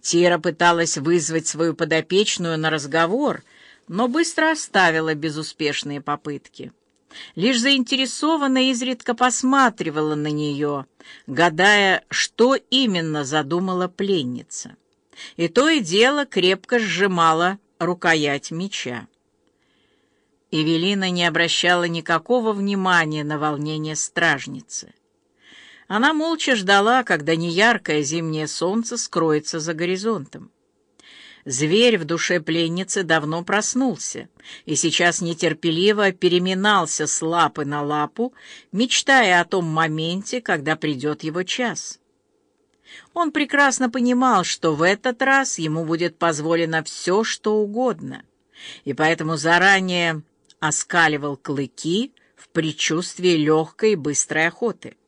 Тира пыталась вызвать свою подопечную на разговор, но быстро оставила безуспешные попытки. Лишь заинтересованно изредка посматривала на нее, гадая, что именно задумала пленница. И то и дело крепко сжимала рукоять меча. Эвелина не обращала никакого внимания на волнение стражницы. Она молча ждала, когда неяркое зимнее солнце скроется за горизонтом. Зверь в душе пленницы давно проснулся и сейчас нетерпеливо переминался с лапы на лапу, мечтая о том моменте, когда придет его час. Он прекрасно понимал, что в этот раз ему будет позволено все, что угодно, и поэтому заранее оскаливал клыки в предчувствии легкой и быстрой охоты.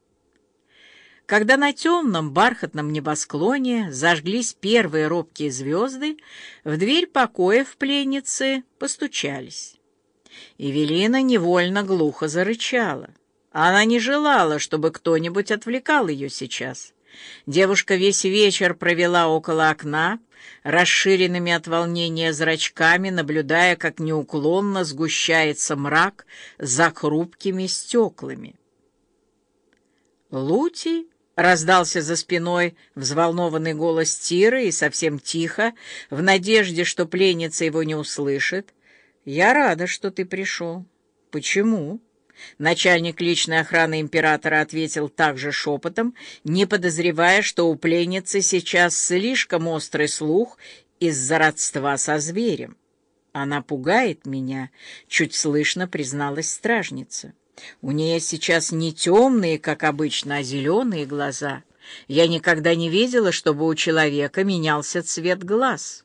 Когда на темном бархатном небосклоне зажглись первые робкие звезды, в дверь покоя в пленницы постучались. Евелина невольно глухо зарычала. Она не желала, чтобы кто-нибудь отвлекал ее сейчас. Девушка весь вечер провела около окна, расширенными от волнения зрачками, наблюдая, как неуклонно сгущается мрак за хрупкими стеклами. Лути Раздался за спиной взволнованный голос Тиры и совсем тихо, в надежде, что пленница его не услышит. «Я рада, что ты пришел». «Почему?» Начальник личной охраны императора ответил также шепотом, не подозревая, что у пленницы сейчас слишком острый слух из-за родства со зверем. «Она пугает меня», — чуть слышно призналась стражница. У нее сейчас не темные, как обычно, а зеленые глаза. Я никогда не видела, чтобы у человека менялся цвет глаз.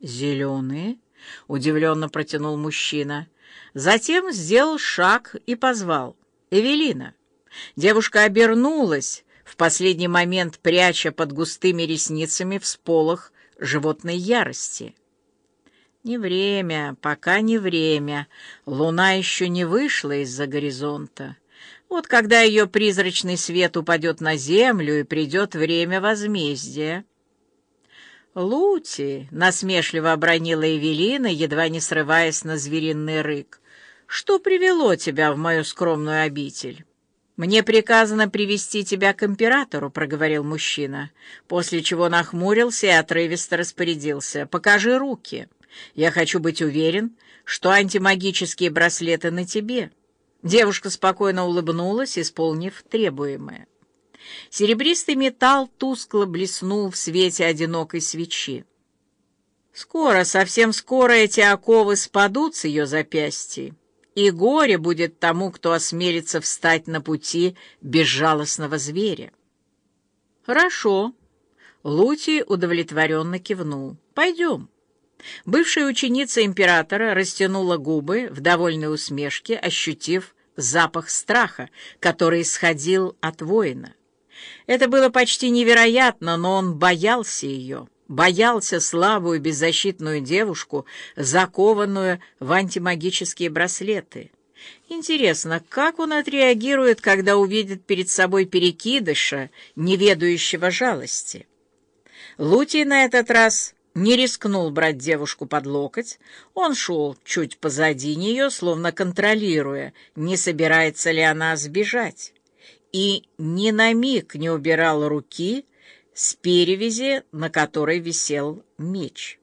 «Зеленые?» — удивленно протянул мужчина. Затем сделал шаг и позвал. «Эвелина». Девушка обернулась, в последний момент пряча под густыми ресницами всполох животной ярости. Не время, пока не время. Луна еще не вышла из-за горизонта. Вот когда ее призрачный свет упадет на землю, и придет время возмездия. «Лути!» — насмешливо обронила Эвелина, едва не срываясь на звериный рык. «Что привело тебя в мою скромную обитель?» «Мне приказано привести тебя к императору», — проговорил мужчина, после чего нахмурился и отрывисто распорядился. «Покажи руки». Я хочу быть уверен, что антимагические браслеты на тебе». Девушка спокойно улыбнулась, исполнив требуемое. Серебристый металл тускло блеснул в свете одинокой свечи. Скоро, совсем скоро эти оковы спадут с ее запястья, и горе будет тому, кто осмелится встать на пути безжалостного зверя. «Хорошо», — Лути удовлетворенно кивнул. «Пойдем». Бывшая ученица императора растянула губы в довольной усмешке, ощутив запах страха, который исходил от воина. Это было почти невероятно, но он боялся ее, боялся слабую беззащитную девушку, закованную в антимагические браслеты. Интересно, как он отреагирует, когда увидит перед собой перекидыша, не ведающего жалости? Лутий на этот раз не рискнул брать девушку под локоть. Он шел чуть позади нее, словно контролируя, не собирается ли она сбежать, и ни на миг не убирал руки с перевязи, на которой висел меч.